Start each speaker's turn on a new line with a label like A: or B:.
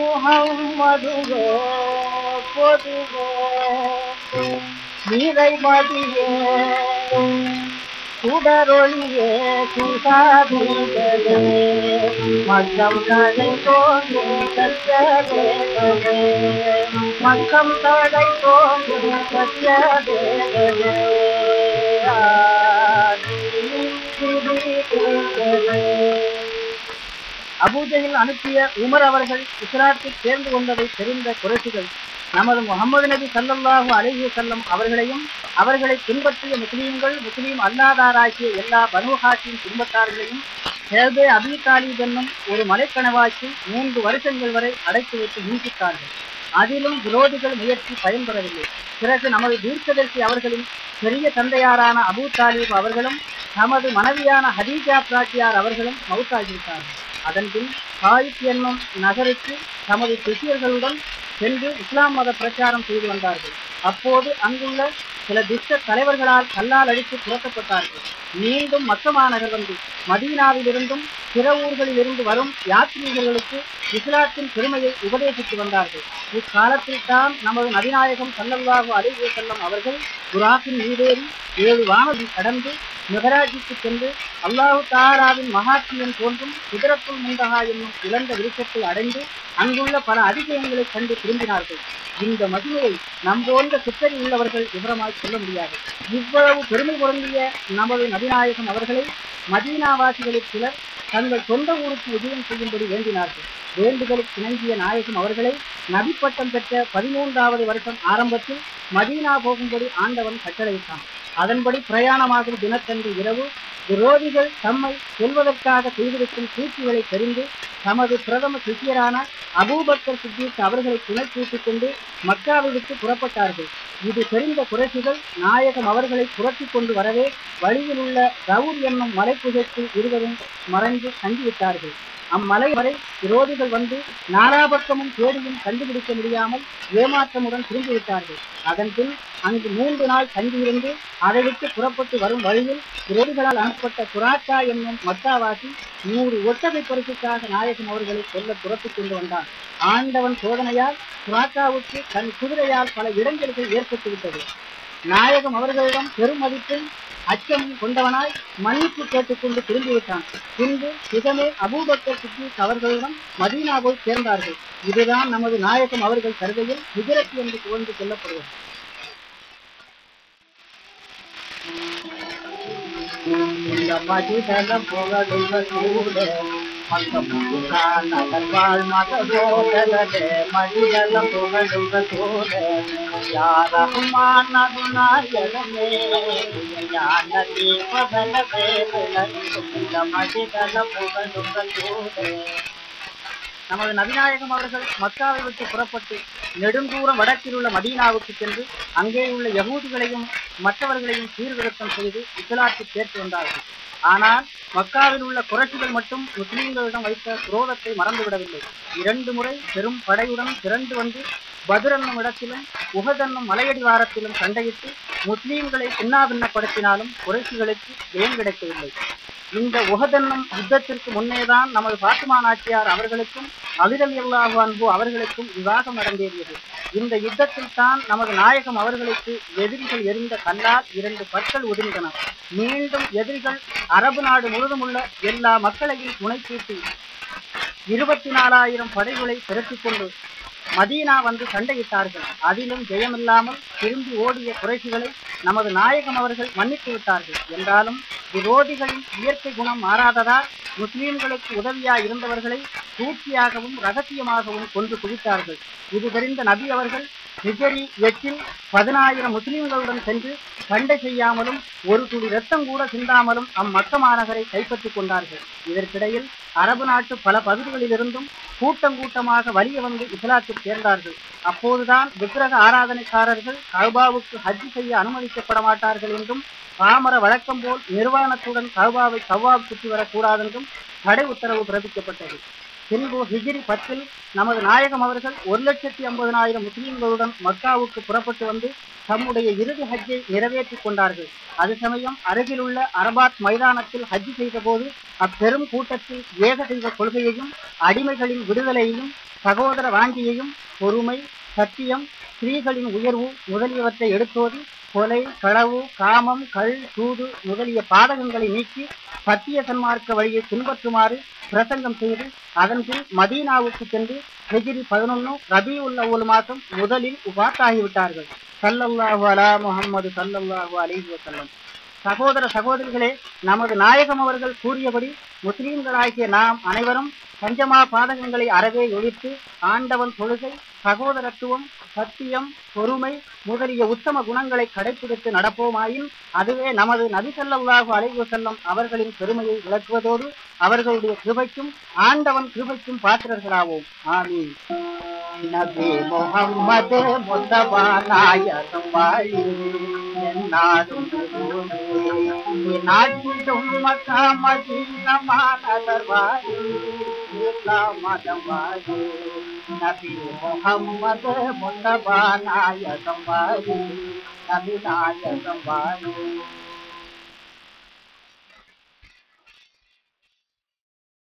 A: محمد சென்ற நீரை மதியே சுடரொளியே சுசாதீதே மக்கம் தடை தோன்றே சத்தியதேதே மக்கம் தடை தோன்றே சத்தியதேதே அபூஜையில் அனுப்பிய உமர் அவர்கள் இஸ்லாத்தில் சேர்ந்து கொண்டதை தெரிந்த குறைசிகள் நமது முகமது நபி சல்லல்லாஹு அலஹி செல்லம் அவர்களையும் அவர்களை பின்பற்றிய முஸ்லீம்கள் முஸ்லீம் அல்லாதாராகிய எல்லா பனு ஹாஷிம் குடும்பத்தார்களையும் ஹேபே அபி தாலிப் என்னும் ஒரு மலைக்கணவாக்கி மூன்று வருஷங்கள் வரை அடைத்து வைத்து நீட்டித்தார்கள். அதிலும் விரோதிகள் முயற்சி பயன்பெறவில்லை. பிறகு நமது தீர்க்கதரிசி அவர்களின் பெரிய தந்தையாரான அபூ தாலிப் அவர்களும் தமது மனைவியான ஹதீஜா பிராட்டியார் அவர்களும் மவுத்தாகிவிட்டார்கள். அதன்பின் தாயிப் என்னும் நகருக்கு தமது சிஷியர்களுடன் சென்று இஸ்லாம் மத பிரச்சாரம் செய்து வந்தார்கள். அப்போது அங்குள்ள சில துஷ்ட தலைவர்களால் கல்லால் அடித்து துரத்தப்பட்டார்கள். மீண்டும் மக்கமா நகர் வந்து மதீனாவிலிருந்தும் பிற ஊர்களிலிருந்து வரும் யாத்ரீகர்களுக்கு இஸ்லாத்தின் பெருமையை உபதேசித்து வந்தார்கள். இக்காலத்தில் தான் நமது நபிநாயகம் சல்லல்லாஹு அலிவசல்லம் அவர்கள் குராஃபின் மீதேறி ஏழு வானதி கடந்து மெஹராஜிக்கு சென்று அல்லாஹு தாராவின் மகாத்மியம் தோன்றும் குதிரத்துள் முந்தகா என்னும் இழந்த விருட்சத்தை அடைந்து அங்குள்ள பல அதிசயங்களை கண்டு திரும்பினார்கள். இந்த மகிமையை நம்போன்ற சித்தறி உள்ளவர்கள் விவரமாய் சொல்ல முடியாது. இவ்வளவு பெருமை பொருந்திய நமது நபிநாயகம் அவர்களை மதீனாவாசிகளில் சிலர் தங்கள் சொந்த ஊருக்கு உதயம் செய்யும்படி வேண்டினார்கள். வேண்டுதலுக்கு இணங்கிய நாயகம் அவர்களை நபி பட்டம் பெற்ற பதிமூன்றாவது வருஷம் ஆரம்பத்தில் மதீனா போகும்படி ஆண்டவன் கட்டளையிட்டான். அதன்படி பிரயாணமாகும் தினத்தன்று இரவு விரோதிகள் தம்மை செல்வதற்காக செய்திருக்கும் சூழ்ச்சிகளை தெரிந்து தமது பிரதம சிஷியரான அபூபக்கர் சித்திக் அவர்களை துணை கூட்டிக் கொண்டு மக்காவை விட்டு புறப்பட்டார்கள். இது தெரிந்த குறைசிகள் நாயகம் அவர்களை புரட்டி கொண்டு வரவே வழியில் உள்ள ரவுர் என்னும் மலைப்புகைக்கு இருவரும் மறைந்து தங்கிவிட்டார்கள் அம்மலை வரை விரோதிகள் வந்து நாராபக்கமும் தேடியும் கண்டுபிடிக்க முடியாமல் ஏமாற்றமுடன் திரும்பிவிட்டார்கள். அதன் பின் அங்கு மூன்று நாள் தங்கியிருந்து அதை விட்டு புறப்பட்டு வரும் வழியில் விரோதிகளால் அனுப்பப்பட்ட குராக்கா என்னும் மத்தாவாசி நூறு ஒட்டகை பரிசுக்காக நாயகம் அவர்களை சொல்ல புறப்பட்டுக் கொண்டு வந்தான். ஆண்டவன் சோதனையால் குராக்காவுக்கு தன் குதிரையால் பல இடங்களுக்கு ஏற்பட்டுவிட்டது. நாயகம் அவர்களிடம் பெருமதிப்பும் அச்சமும் கொண்டவனாய் மன்னிப்பு கேட்டுக்கொண்டு திரும்பிவிட்டான். பின்பு சிதமே அபூபக்கர் சித்திக் அவர்களிடம் மதீனா போய் சேர்ந்தார்கள். இதுதான் நமது நாயகம் அவர்கள் கருதையில் ஹிஜரத் என்று புகழ்ந்து சொல்லப்படுவது இந்த மதிதலம் புகழுள்ள ஞான தீபதல நமது நபிநாயகம் அவர்கள் மக்காவை விட்டு புறப்பட்டு நெடுந்தூரம் வடக்கில் உள்ள மதீனாவுக்கு சென்று அங்கே உள்ள யகூதிகளையும் மற்றவர்களையும் சீர்திருத்தம் செய்து இஸ்லாத்தை சேர்த்து வந்தார்கள். ஆனால் மக்காவில் உள்ள குரட்சிகள் மட்டும் முஸ்லீம்களிடம் வைத்த குரோதத்தை மறந்துவிடவில்லை. இரண்டு முறை பெரும் படையுடன் திரண்டு வந்து பத்ர் என்னும் இடத்திலும் உஹத் என்னும் மலையடிவாரத்திலும் சண்டையிட்டு முஸ்லீம்களை சின்னாபின்னப்படுத்தினாலும் குறைசிகளுக்கு ஜெயம் கிடைக்கவில்லை? இந்த உகதன்னும் யுத்தத்திற்கு முன்னேதான் நமது பாத்துமா நாச்சியார் அவர்களுக்கும் அலிரலி அல்லாஹு அன்பு அவர்களுக்கும் விவாகம் நடந்தேறியது. இந்த யுத்தத்தில் தான் நமது நாயகம் அவர்களுக்கு எதிரிகள் எரிந்த கல்லால் இரண்டு பற்கள் ஒதுங்கின மீண்டும் எதிரிகள் அரபு நாடு முழுதும் உள்ள எல்லா மக்களையும் துணை கூட்டி இருபத்தி நாலாயிரம் படைகளை திரட்டிக் கொண்டு மதீனா வந்து சண்டையிட்டார்கள். அதிலும் ஜெயமில்லாமல் திரும்பி ஓடிய குறைசிகளை நமது நாயகம் அவர்கள் மன்னித்து விட்டார்கள். என்றாலும் விரோதிகளின் இயற்கை குணம் மாறாததால் முஸ்லிம்களுக்கு உதவியாய் இருந்தவர்களை சூழ்ச்சியாகவும் ரகசியமாகவும் கொண்டு குவித்தார்கள். இது தெரிந்த நபி அவர்கள் நிஜரி எட்டில் பதினாயிரம் முஸ்லிம்களுடன் சென்று சண்டை செய்யாமலும் ஒரு துளி ரத்தம் கூட சிந்தாமலும் அம்மக்க மாநகரை கைப்பற்றிக் கொண்டார்கள். இதற்கிடையில் அரபு நாட்டு பல பகுதிகளிலிருந்தும் கூட்டம் கூட்டமாக வலிய வந்து இஸ்லாத்தில் சேர்ந்தார்கள். அப்போதுதான் விக்கிரக ஆராதனைக்காரர்கள் கல்பாவுக்கு ஹஜ் செய்ய அனுமதிக்கப்பட மாட்டார்கள் என்றும் பாமர வழக்கம் போல் நிர்வாணத்துடன் கல்பாவை கவ்வாவை சுற்றி வரக்கூடாதென்றும் தடை உத்தரவு பிறப்பிக்கப்பட்டது. பின்பு ஹிஜிரி பத்தில் நமது நாயகம் அவர்கள் ஒரு லட்சத்தி ஐம்பதனாயிரம் முஸ்லீம்களுடன் மக்காவுக்கு புறப்பட்டு வந்து தம்முடைய இறுதி ஹஜ்ஜை நிறைவேற்றிக் கொண்டார்கள். அது சமயம் அருகிலுள்ள அரபாத் மைதானத்தில் ஹஜ் செய்த போது அப்பெரும் கூட்டத்தில் ஏக செய்த கொள்கையையும் அடிமைகளின் விடுதலையையும் சகோதர வாஞ்சியையும் பொறுமை சத்தியம் ஸ்திரீகளின் உயர்வு முதலியவற்றை எடுத்தோதி கொலை களவு காமம் கள் தூது முதலிய பாதகங்களை நீக்கி சத்திய சன்மார்க்க வழியை பின்பற்றுமாறு பிரசங்கம் செய்து அதன் பின் மதீனாவுக்கு சென்று ஹெஜிரி பதினொன்னு ரபி ஒரு மாதம் முதலில் உபாத்தாகிவிட்டார்கள். சல்லல்லாஹு அலா முஹம்மது சல்லல்லாஹு அலிஹி வசல்லம் சகோதர சகோதரிகளே நமது நாயகம் அவர்கள் கூறியபடி முஸ்லீம்களாகிய நாம் அனைவரும் பஞ்சமா பாதகங்களை அறவே ஒழித்து ஆண்டவன் தொழுகை சகோதரத்துவம் சத்தியம் பொறுமை முதலிய உத்தம குணங்களை கடைபிடித்து நடப்போமாயின் அதுவே நமது நபிசல்லாஹு அலைவு செல்லம் அவர்களின் பெருமையை விளக்குவதோடு அவர்களுடைய கிருபைக்கும் ஆண்டவன் கிருபைக்கும் பாத்திரர்களாவோம். ஆமீன். நபி முகம்மது முத்தபா நாயகம் வாழி ಮಾನಸವಾಯಿ ನಬಿ ಮೊಹಮ್ಮದ ಮುನ್ನಬ ನಾಯಕವಾಯಿ ನಬಿ ನಾಯಕವಾಯಿ